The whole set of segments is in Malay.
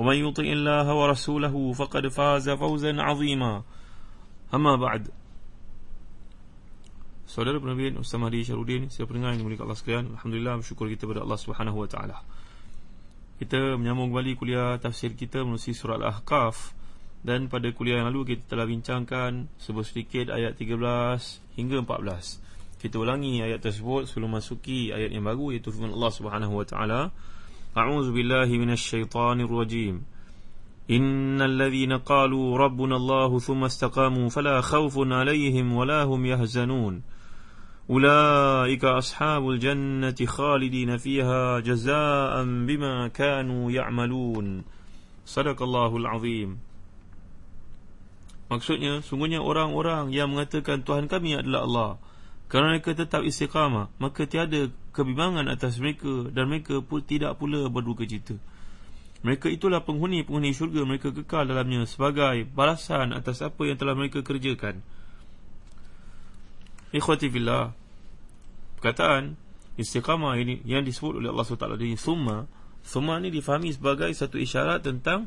ومن يطع الله ورسوله فقد فاز فوزا عظيما أما بعد Saudara penabian Ustaz Mahdi Syarudin Saya pendengar yang dimulihkan Allah sekalian Alhamdulillah bersyukur kita kepada Allah Subhanahu Wa Taala. Kita menyambung kembali kuliah tafsir kita melalui surah Al-Ahqaf Dan pada kuliah yang lalu kita telah bincangkan Sebut sedikit ayat 13 hingga 14 Kita ulangi ayat tersebut sebelum masuki ayat yang baru Iaitu firman Allah Subhanahu Wa Taala. أعوذ بالله من الشيطان الرجيم إن الذين قالوا ربنا الله ثم استقاموا فلا خوف عليهم ولا هم يهزنون أولئك أصحاب الجنة خالدين فيها جزاء بما كانوا يعملون صدق الله العظيم Maksudnya, sungguhnya orang-orang yang mengatakan Tuhan kami adalah Allah Kerana mereka tetap istiqamah Maka tiada kebimbangan atas mereka Dan mereka pun tidak pula berduka cita. Mereka itulah penghuni-penghuni syurga Mereka kekal dalamnya sebagai balasan Atas apa yang telah mereka kerjakan. Ikhwati fillah Perkataan istiqamah ini Yang disebut oleh Allah SWT ini Summa Summa ini difahami sebagai satu isyarat tentang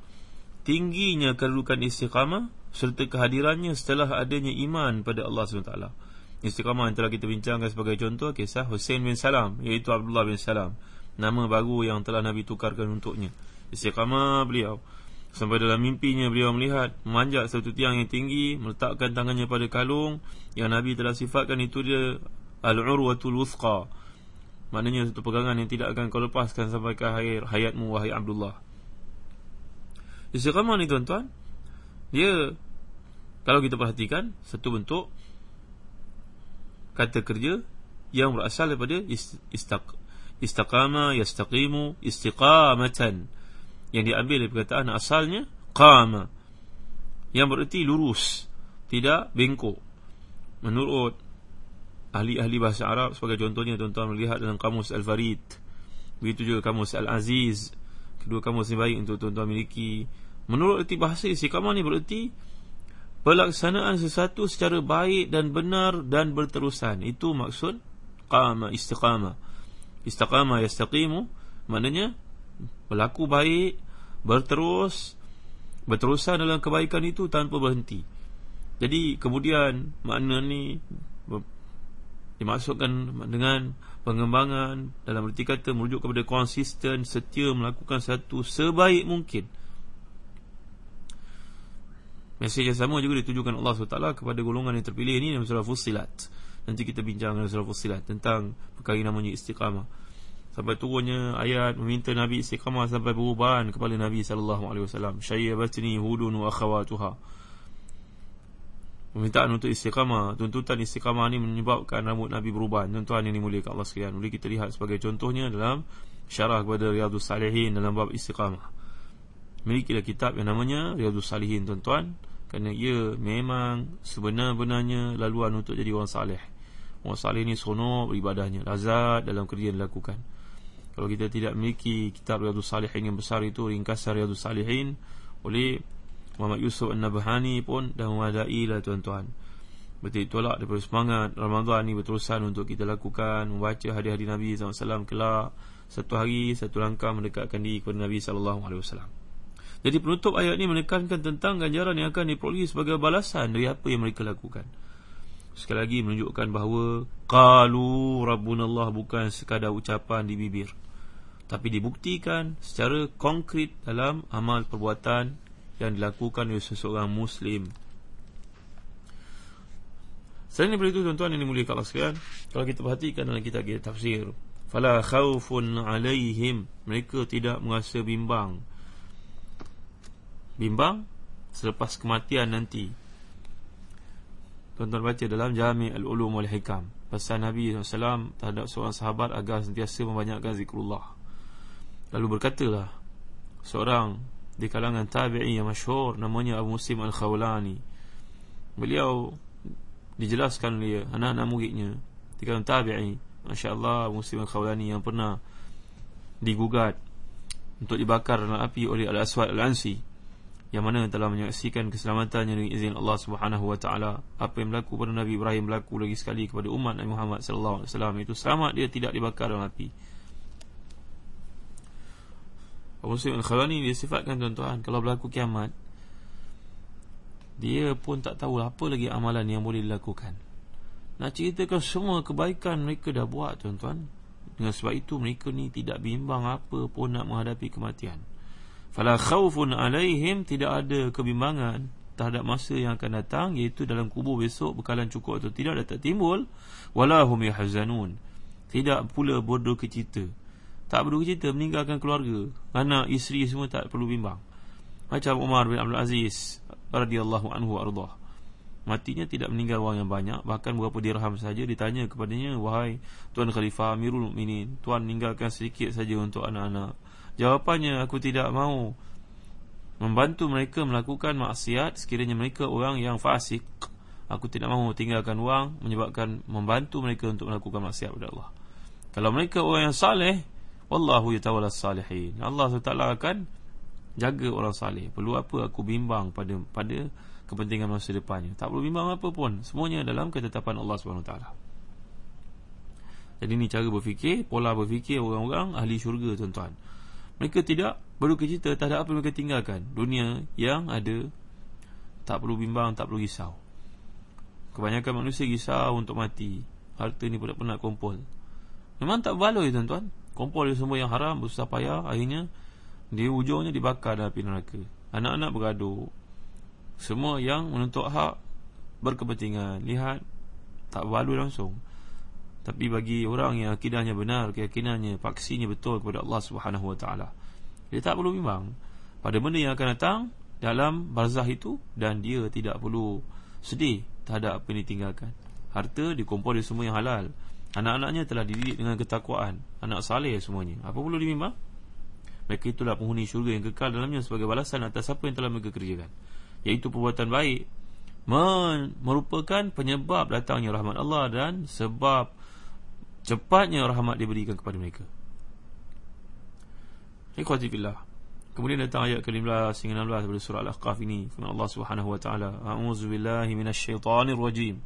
Tingginya kedudukan istiqamah Serta kehadirannya setelah adanya iman pada Allah SWT Istiqamah yang telah kita bincangkan sebagai contoh Kisah Hussein bin Salam Iaitu Abdullah bin Salam. Nama baru yang telah Nabi tukarkan untuknya. Istiqamah beliau. Sampai dalam mimpinya beliau melihat Memanjat satu tiang yang tinggi Meletakkan tangannya pada kalung Yang Nabi telah sifatkan itu dia Al-Urwatul Wuthqa Maknanya satu pegangan yang tidak akan kau lepaskan Sampai ke akhir hayatmu wahai Abdullah. Istiqamah ni tuan-tuan Dia Kalau kita perhatikan Satu bentuk kata kerja yang berasal daripada istaq istaqama yastaqimu istiqamatan. Yang diambil dari perkataan asalnya qama. Yang bererti lurus tidak bengkok. Menurut ahli-ahli bahasa Arab sebagai contohnya tuan-tuan melihat dalam kamus al-farid begitu juga kamus al-aziz kedua kamus yang baik untuk tuan-tuan miliki. Menurut erti bahasa istiqamah ni bererti pelaksanaan sesuatu secara baik dan benar dan berterusan. Itu maksud qama istiqamah istiqamah yastaqimu maknanya berlaku baik berterus berterusan dalam kebaikan itu tanpa berhenti. Jadi kemudian makna ni dimaksudkan dengan pengembangan dalam erti kata merujuk kepada konsisten setia melakukan satu sebaik mungkin Mesej yang sama juga ditujukan Allah SWT kepada golongan yang terpilih ini dalam surah Fussilat. Nanti kita bincang dalam surah Fussilat tentang perkara namanya istiqamah. Sampai turunnya ayat meminta Nabi istiqamah sampai perubahan kepada Nabi SAW. Syayyabatni hudun wa akhawatuha. Permintaan untuk istiqamah. Tuntutan istiqamah ini menyebabkan rambut Nabi berubah. Tuan-tuan yang dimuliakan Allah sekalian. Boleh kita lihat sebagai contohnya dalam syarah kepada Riyadus Salihin dalam bab istiqamah. Milikilah kitab yang namanya Riyadus Salihin tuan-tuan kerana ia memang sebenar-benarnya laluan untuk jadi orang salih. Orang salih ni seronok beribadahnya, lazat dalam kerja yang dilakukan. Kalau kita tidak memiliki kitab Riyadus Salihin yang besar itu, ringkasan Riyadus Salihin oleh Muhammad Yusuf An-Nabhani pun dah memadai lah tuan-tuan. Betul tolak daripada semangat Ramadan ni berterusan untuk kita lakukan membaca hadis-hadis Nabi SAW kelak satu hari satu langkah mendekatkan diri kepada Nabi SAW. Jadi penutup ayat ini menekankan tentang ganjaran yang akan diperoleh sebagai balasan dari apa yang mereka lakukan. Sekali lagi menunjukkan bahawa qalu rabbunallah bukan sekadar ucapan di bibir. Tapi dibuktikan secara konkret dalam amal perbuatan yang dilakukan oleh seseorang muslim Selain daripada itu tuan-tuan yang dimuliakan Allah sekalian Kalau kita perhatikan dalam kitab kita tafsir Fala khawfun alaihim Mereka tidak merasa bimbang Bimbang Selepas kematian nanti. Tuan-tuan baca dalam Jami' al-Ulum wal-Hikam Pesan Nabi SAW terhadap seorang sahabat Agar sentiasa membanyakkan zikrullah. Lalu berkatalah Seorang di kalangan tabi'i yang masyhur Namanya Abu Muslim al-Khawlani Beliau dijelaskan oleh anak-anak muridnya ketika tabi'i masya-Allah muslim al-khawlani yang pernah digugat untuk dibakar dalam api oleh al-aswad al-ansi yang mana telah menyaksikan keselamatannya dengan izin Allah Subhanahu wa taala. Apa yang berlaku pada Nabi Ibrahim berlaku lagi sekali kepada umat Nabi Muhammad sallallahu alaihi wasallam. Itu selamat dia tidak dibakar dalam api. Abu Muslim al-Khawlani disifatkan tuan-tuan kalau berlaku kiamat dia pun tak tahu apa lagi amalan yang boleh dilakukan. Nak ceritakan semua kebaikan mereka dah buat tuan-tuan. Dengan sebab itu mereka ni tidak bimbang apa pun nak menghadapi kematian Fala khawfun alaihim tidak ada kebimbangan terhadap masa yang akan datang iaitu dalam kubur besok bekalan cukup atau tidak dapat timbul walahum yahzanun tidak pula bodoh kecita tak bodoh kecita meninggalkan keluarga anak isteri semua tak perlu bimbang macam Umar bin Abdul Aziz radhiyallahu anhu ardah. Matinya tidak meninggal wang yang banyak, bahkan beberapa dirham saja ditanya kepadanya, "Wahai tuan khalifah Amirul Mukminin, tuan meninggalkan sedikit saja untuk anak-anak." Jawapannya, "Aku tidak mau membantu mereka melakukan maksiat sekiranya mereka orang yang fasik. Aku tidak mahu tinggalkan wang menyebabkan membantu mereka untuk melakukan maksiat kepada Allah." Kalau mereka orang yang saleh, wallahu yatawallas salihin. Allah SWT akan jaga orang saleh. Perlu apa aku bimbang pada pada kepentingan masa depannya. Tak perlu bimbang apa pun. Semuanya dalam ketetapan Allah SWT. Jadi ini cara berfikir, pola berfikir orang-orang ahli syurga tuan-tuan. Mereka tidak perlu cerita tak ada apa mereka tinggalkan. Dunia yang ada tak perlu bimbang, tak perlu risau. Kebanyakan manusia risau untuk mati. Harta ni pun tak pernah kumpul. Memang tak baloi tuan-tuan. Kumpul semua yang haram, bersusah payah, akhirnya di ujungnya dibakar dalam api neraka Anak-anak bergaduh Semua yang menuntut hak Berkepentingan Lihat Tak berlalu langsung Tapi bagi orang yang akidahnya benar Keyakinannya Paksinya betul kepada Allah SWT Dia tak perlu bimbang. Pada benda yang akan datang Dalam barzah itu Dan dia tidak perlu Sedih terhadap apa yang ditinggalkan. Harta dikumpul di semua yang halal. Anak-anaknya telah dididik dengan ketakwaan. Anak saleh semuanya. Apa perlu dibimbang? Mereka itulah penghuni syurga yang kekal dalamnya sebagai balasan atas apa yang telah mereka kerjakan. Iaitu perbuatan baik. Merupakan penyebab datangnya rahmat Allah Dan sebab cepatnya rahmat diberikan kepada mereka Ikhwatifillah Kemudian datang ayat ke-15 hingga 16 daripada surah Al-Ahqaf ini Firman Allah Subhanahu wa taala, "A'udzu billahi minasyaitonir rajim."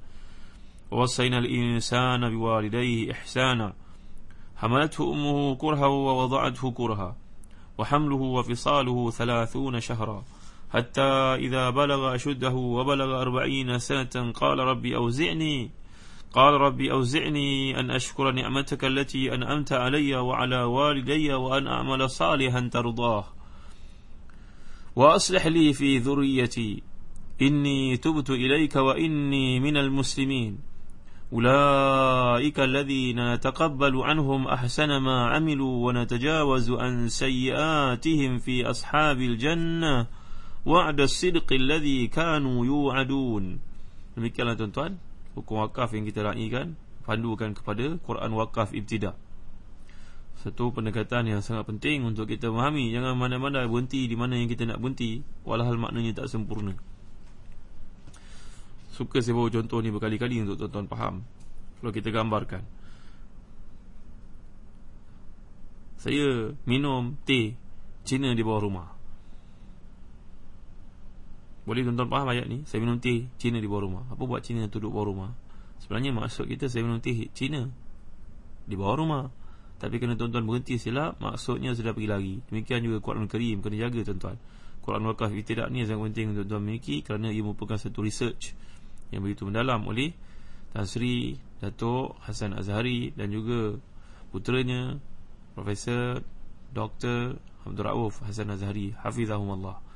Wassayna al-insana biwalidayhi ihsana. Hamalathu ummuhu kurha wa wada'athu kurha. وحمله وفصاله ثلاثون شهرا حتى إذا بلغ أشده وبلغ أربعين سنة قال ربي أوزعني قال ربي أوزعني أن أشكر نعمتك التي أنعمت علي وعلى والدي وأن أعمل صالحا ترضاه. وأصلح لي في ذريتي. إني تبت إليك وإني من المسلمين. أولئك الذين نتقبل عنهم أحسن ما عملوا ونتجاوز عن سيئاتهم في أصحاب الجنة وعد الصدق الذي كانوا يوعدون. Demikianlah tuan-tuan. Hukum wakaf yang kita raikan Pandukan kepada Quran wakaf ibtidak Satu pendekatan yang sangat penting Untuk kita memahami. Jangan mana-mana berhenti Di mana yang kita nak berhenti Walhal maknanya tak sempurna. Suka saya bawa contoh ni berkali-kali untuk tuan-tuan faham. Kalau kita gambarkan. Saya minum teh Cina di bawah rumah Boleh tuan-tuan faham ayat ni? Saya minum teh Cina di bawah rumah. Apa buat Cina tu duduk bawah rumah? Sebenarnya maksud kita saya minum teh Cina Di bawah rumah. Tapi kena tuan-tuan berhenti silap Maksudnya sudah pergi lagi Demikian juga Quran Karim Kena jaga tuan-tuan. Quran Wakaf Tidak ni yang sangat penting untuk tuan-tuan memiliki Kerana ia merupakan satu research yang begitu mendalam oleh Tan Sri Datuk Hasan Azhari dan juga puteranya Profesor Dr. Abdul Rauf Hasan Azhari. Hafizahumullah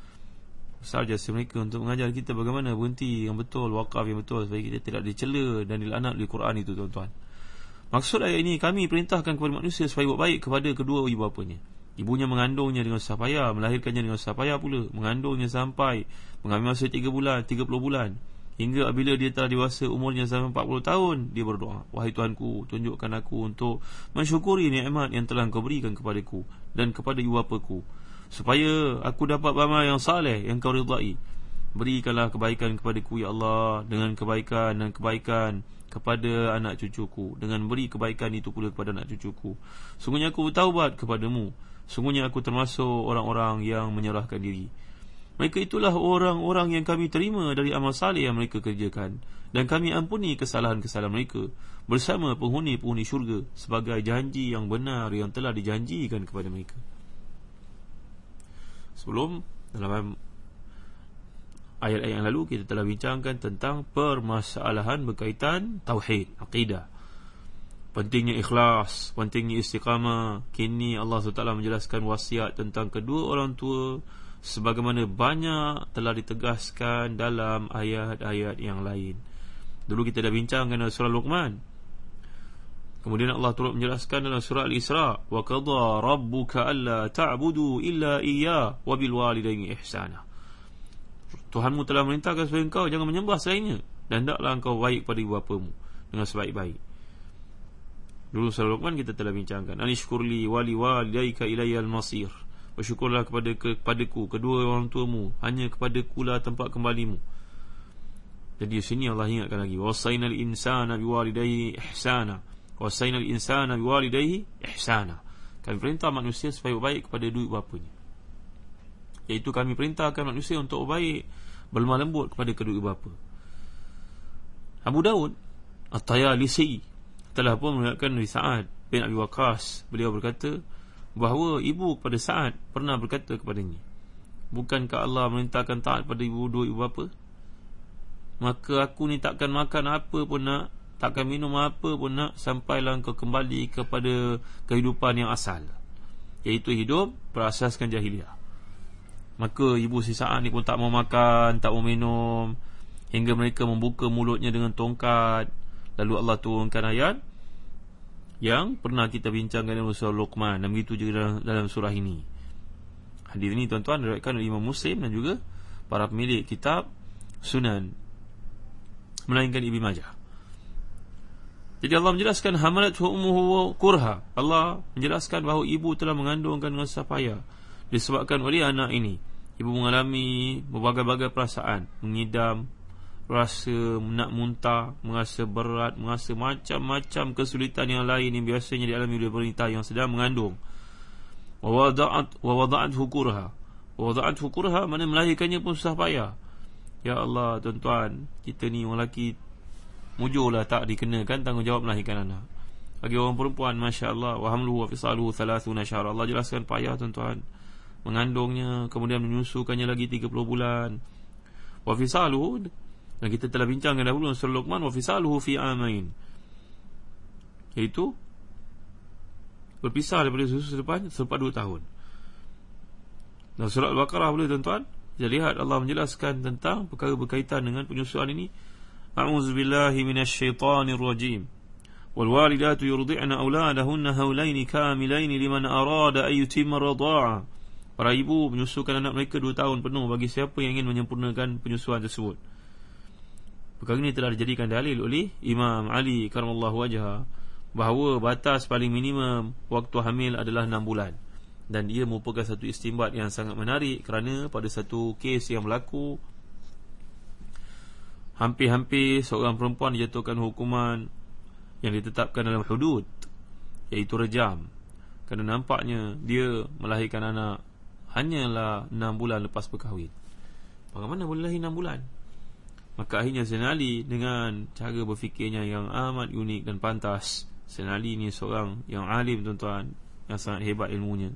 besar jasa mereka untuk mengajar kita bagaimana berhenti yang betul wakaf yang betul supaya kita tidak dicela dan dilaknat oleh Quran itu tuan-tuan. Maksud ayat ini kami perintahkan kepada manusia supaya buat baik kepada kedua ibu bapanya. Ibunya mengandungnya dengan susah payah melahirkannya dengan susah payah pula mengandungnya sampai mengambil masa 3 bulan 30 bulan Hingga apabila dia telah dewasa umurnya sampai 40 tahun Dia berdoa. Wahai Tuhanku tunjukkan aku untuk mensyukuri nikmat yang telah kau berikan kepadaku Dan kepada ibu bapaku Supaya aku dapat beramal yang saleh yang kau ridai Berikanlah kebaikan kepadaku ya Allah Dengan kebaikan dan kebaikan kepada anak cucuku. Dengan beri kebaikan itu pula kepada anak cucuku. Sungguhnya aku bertaubat kepadamu. Sungguhnya aku termasuk orang-orang yang menyerahkan diri. Mereka itulah orang-orang yang kami terima dari amal salih yang mereka kerjakan. Dan kami ampuni kesalahan-kesalahan mereka Bersama penghuni-penghuni syurga Sebagai janji yang benar yang telah dijanjikan kepada mereka Sebelum dalam ayat-ayat yang lalu kita telah bincangkan tentang permasalahan berkaitan Tauhid, Aqidah Pentingnya ikhlas, pentingnya istiqamah Kini Allah SWT menjelaskan wasiat tentang kedua orang tua sebagaimana banyak telah ditegaskan dalam ayat-ayat yang lain. Dulu kita dah bincangkan surah Luqman. Kemudian Allah turut menjelaskan dalam surah Al-Isra, "Wa qadha rabbuka alla ta'budu illa iyya wa bil walidayni ihsana." Tuhanmu telah merintahkan supaya engkau jangan menyembah selainnya dan hendaklah engkau baik pada ibu bapamu dengan sebaik-baik. Dulu surah Luqman kita telah bincangkan, "Anishkurli wali walidayka ilayyal masir." Bersyukurlah kepada kepadaku Kedua orang tuamu Hanya kepadaku lah tempat kembalimu Jadi sini Allah ingatkan lagi Wasainal insana biwalidayhi ihsana Wasainal insana biwalidayhi ihsana. Kami perintah manusia supaya baik kepada dua bapanya Iaitu kami perintahkan manusia untuk baik Berlemah lembut kepada kedua bapa Abu Daud At-Tayalisi Telah pun mengingatkan Nabi Sa'ad bin Abi Waqas Beliau berkata bahawa ibu pada saat pernah berkata kepadanya Bukankah Allah merintahkan taat pada ibu dua ibu bapa Maka aku ni takkan makan apa pun nak Takkan minum apa pun nak Sampailah kau kembali kepada kehidupan yang asal. Iaitu hidup berasaskan jahiliah. Maka ibu si saat ni pun tak mau makan Tak mau minum Hingga mereka membuka mulutnya dengan tongkat. Lalu Allah turunkan ayat yang pernah kita bincangkan dalam surah Luqman. Dan begitu juga dalam, dalam surah ini. Hadis ini tuan-tuan diriwayatkan oleh Imam Muslim dan juga para pemilik kitab Sunan. Melainkan Ibnu Majah. Jadi Allah menjelaskan hamalat ummuhu kurha. Allah menjelaskan bahawa ibu telah mengandungkan dengan sapaya disebabkan oleh anak ini. Ibu mengalami berbagai-bagai perasaan, mengidam, rasa nak muntah, merasa berat, merasa macam-macam kesulitan yang lain yang biasanya dialami oleh wanita yang sedang mengandung. Wa wada'at wa wada'at hukurha. Wa wada'at hukurha mana melahirkannya pun susah payah. Ya Allah, tuan-tuan, kita ni orang lelaki mujurlah tak dikenakan tanggungjawab melahirkan anak. Bagi orang perempuan, masya-Allah, wa hamluhu wa fisaluhu 30 syahr. Allah jelaskan payah tuan-tuan. Mengandungnya, kemudian menyusukannya lagi 30 bulan. Wa fisaluhu dan kita telah bincangkan dahulu surah Luqman wa fisaluhu fi amain. Iaitu berpisah daripada susu depan selepas dua tahun. Dan surah Al-Baqarah boleh tuan-tuan, kita lihat Allah menjelaskan tentang perkara berkaitan dengan penyusuan ini. A'udzubillahi minasyaitonir rajim. Wal walidatu yurdi'na auladahunna hawlaini kamilaini liman arada an yutimma ridha'a. Para ibu menyusukan anak mereka dua tahun penuh bagi siapa yang ingin menyempurnakan penyusuan tersebut. Perkara ini telah dijadikan dalil oleh Imam Ali karamallahu wajha bahawa batas paling minimum waktu hamil adalah 6 bulan dan dia merupakan satu istimbat yang sangat menarik kerana pada satu kes yang berlaku hampir-hampir seorang perempuan dijatuhkan hukuman yang ditetapkan dalam hudud iaitu rejam. Kerana nampaknya dia melahirkan anak hanyalah 6 bulan lepas berkahwin. Bagaimana boleh lahir 6 bulan? Maka akhirnya Senali dengan cara berfikirnya yang amat unik dan pantas. Senali ni seorang yang alim tuan-tuan Yang sangat hebat ilmunya.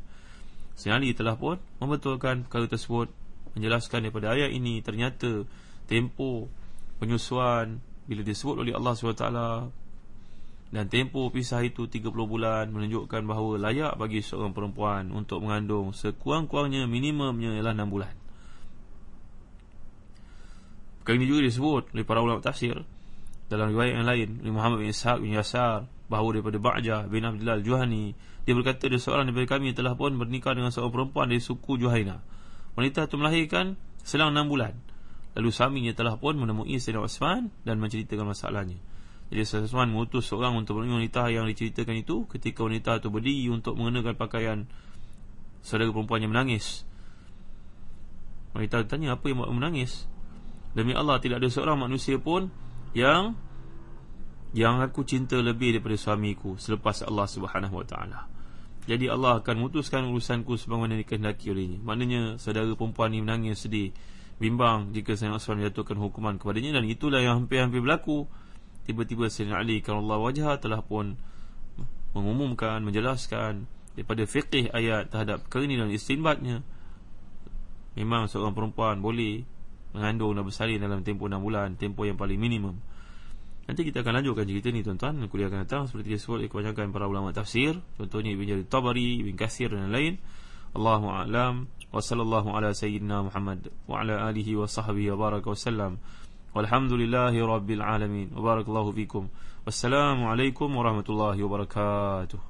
Senali telah pun membetulkan perkara tersebut Menjelaskan daripada ayat ini Ternyata tempo penyusuan Bila disebut oleh Allah SWT Dan tempo pisah itu 30 bulan Menunjukkan bahawa layak bagi seorang perempuan Untuk mengandung sekurang-kurangnya minimumnya ialah 6 bulan Maka ini juga disebut oleh para ulama tafsir dalam riwayat yang lain oleh Muhammad bin Ishaq bin Yasar bahawa daripada Ba'jah bin Abdullah Al-Juhani dia berkata ada seorang daripada kami telah pun bernikah dengan seorang perempuan dari suku Juhaina. Wanita itu melahirkan selang 6 bulan. Lalu suaminya telah pun menemui Sayyidina Osman dan menceritakan masalahnya. Jadi Sayyidina Osman mengutus seorang untuk menemui wanita yang diceritakan itu ketika wanita itu berdiri untuk mengenakan pakaian saudara perempuan yang menangis. Wanita tanya apa yang buat menangis? Demi Allah tidak ada seorang manusia pun yang yang aku cinta lebih daripada suamiku selepas Allah Subhanahu Wa Taala. Jadi Allah akan memutuskan urusanku sebagaimana dikehendaki olehnya. Maknanya saudara perempuan ini menangis sedih, bimbang jika Sayyidina Osman menjatuhkan hukuman kepadanya. Dan itulah yang hampir-hampir berlaku. Tiba-tiba Sayyidina Ali Allah wajah telah pun mengumumkan, menjelaskan daripada fiqih ayat terhadap perkara ini dan istinbatnya. Memang seorang perempuan boleh mengandung dan bersalin dalam tempoh 6 bulan tempoh yang paling minimum. Nanti kita akan lanjutkan cerita ni tuan-tuan. Kuliah akan datang seperti disebut kebanyakan para ulama tafsir. Contohnya Ibn Jarir Tabari Ibn Kathir dan lain Allahu a'lam wa sallallahu ala sayyidina Muhammad wa ala alihi wa sahbihi wa baraka wa sallam. Walhamdulillahi rabbil alamin. Wa barakallahu fikum. Wassalamu alaikum warahmatullahi wabarakatuh